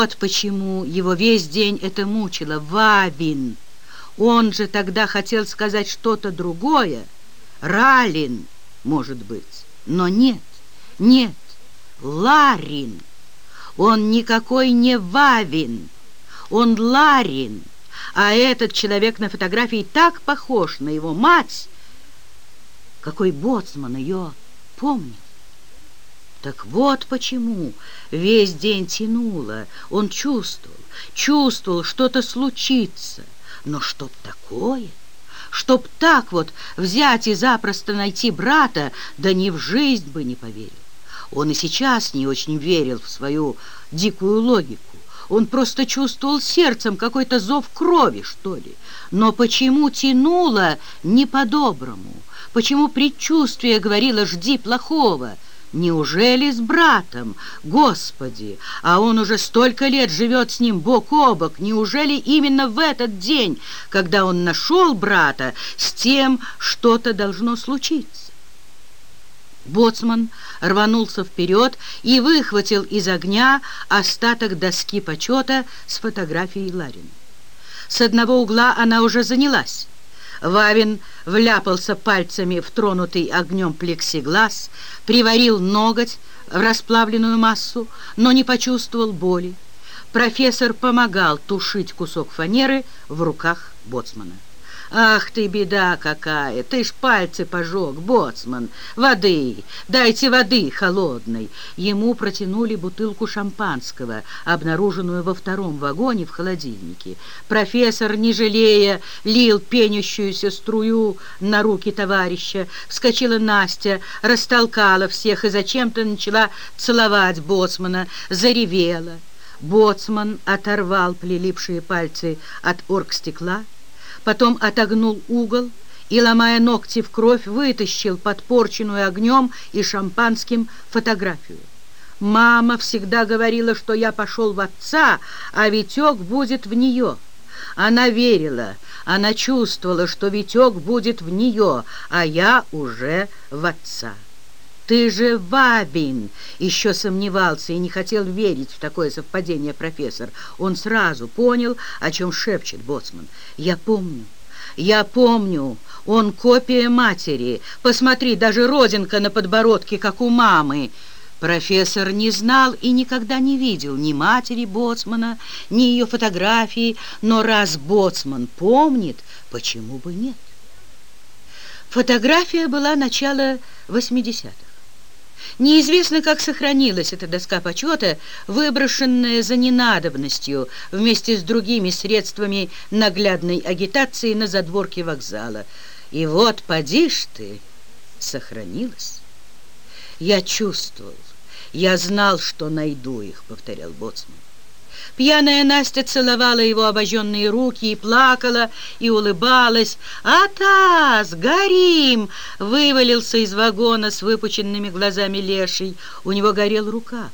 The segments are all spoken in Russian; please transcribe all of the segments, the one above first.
Вот почему его весь день это мучило. Вавин. Он же тогда хотел сказать что-то другое. Ралин, может быть. Но нет, нет, Ларин. Он никакой не Вавин. Он Ларин. А этот человек на фотографии так похож на его мать, какой боцман ее помнит. Так вот почему весь день тянуло. Он чувствовал, чувствовал, что-то случится. Но что такое? Чтоб так вот взять и запросто найти брата, да ни в жизнь бы не поверил. Он и сейчас не очень верил в свою дикую логику. Он просто чувствовал сердцем какой-то зов крови, что ли. Но почему тянуло не по-доброму? Почему предчувствие говорило «жди плохого»? Неужели с братом? Господи, а он уже столько лет живет с ним бок о бок. Неужели именно в этот день, когда он нашел брата, с тем что-то должно случиться? Боцман рванулся вперед и выхватил из огня остаток доски почета с фотографией Ларина. С одного угла она уже занялась. Вавин вляпался пальцами в тронутый огнем плексиглаз, приварил ноготь в расплавленную массу, но не почувствовал боли. Профессор помогал тушить кусок фанеры в руках боцмана. «Ах ты, беда какая! Ты ж пальцы пожег, боцман! Воды! Дайте воды холодной!» Ему протянули бутылку шампанского, обнаруженную во втором вагоне в холодильнике. Профессор, не жалея, лил пенящуюся струю на руки товарища. Вскочила Настя, растолкала всех и зачем-то начала целовать боцмана, заревела. Боцман оторвал прилипшие пальцы от оргстекла, потом отогнул угол и, ломая ногти в кровь, вытащил подпорченную огнем и шампанским фотографию. Мама всегда говорила, что я пошел в отца, а Витек будет в нее. Она верила, она чувствовала, что Витек будет в нее, а я уже в отца. «Ты же Вабин!» Еще сомневался и не хотел верить в такое совпадение профессор. Он сразу понял, о чем шепчет Боцман. «Я помню, я помню, он копия матери. Посмотри, даже родинка на подбородке, как у мамы». Профессор не знал и никогда не видел ни матери Боцмана, ни ее фотографии, но раз Боцман помнит, почему бы нет? Фотография была начала 80-х. Неизвестно, как сохранилась эта доска почета, выброшенная за ненадобностью вместе с другими средствами наглядной агитации на задворке вокзала. И вот, поди ж ты, сохранилась. Я чувствовал, я знал, что найду их, повторял Боцман. Пьяная Настя целовала его обожженные руки и плакала, и улыбалась. «Атас! Горим!» — вывалился из вагона с выпученными глазами леший. У него горел рука.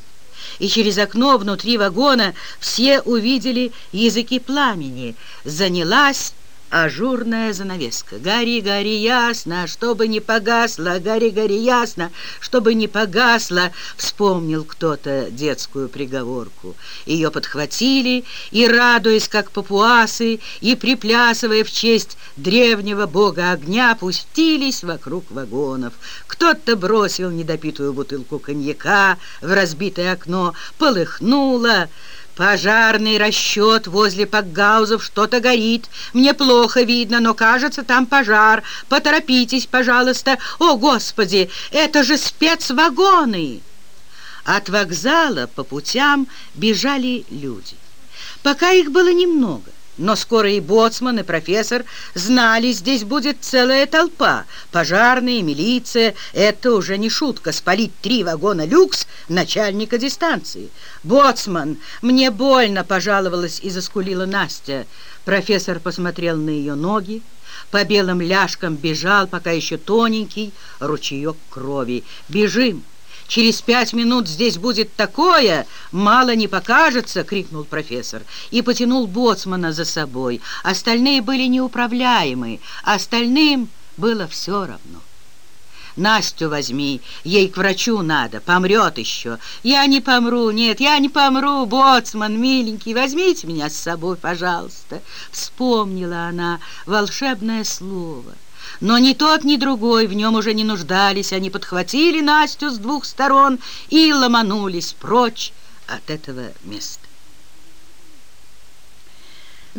И через окно внутри вагона все увидели языки пламени. Занялась ажурная занавеска. Гори, гори ясно, чтобы не погасло, гори, гори ясно, чтобы не погасло, вспомнил кто-то детскую приговорку. Ее подхватили и, радуясь, как папуасы, и приплясывая в честь древнего бога огня, пустились вокруг вагонов. Кто-то бросил недопитую бутылку коньяка в разбитое окно, полыхнуло, Пожарный расчет возле Пакгаузов что-то горит. Мне плохо видно, но кажется, там пожар. Поторопитесь, пожалуйста. О, Господи, это же спецвагоны! От вокзала по путям бежали люди. Пока их было немного. Но скоро и боцман, и профессор знали, здесь будет целая толпа. Пожарные, милиция — это уже не шутка. Спалить три вагона люкс начальника дистанции. «Боцман, мне больно!» — пожаловалась и заскулила Настя. Профессор посмотрел на ее ноги. По белым ляжкам бежал, пока еще тоненький, ручеек крови. «Бежим!» Через пять минут здесь будет такое, мало не покажется!» — крикнул профессор и потянул боцмана за собой. Остальные были неуправляемы, остальным было все равно. Настю возьми, ей к врачу надо, помрет еще. Я не помру, нет, я не помру, боцман, миленький, возьмите меня с собой, пожалуйста. Вспомнила она волшебное слово. Но ни тот, ни другой в нем уже не нуждались. Они подхватили Настю с двух сторон и ломанулись прочь от этого места.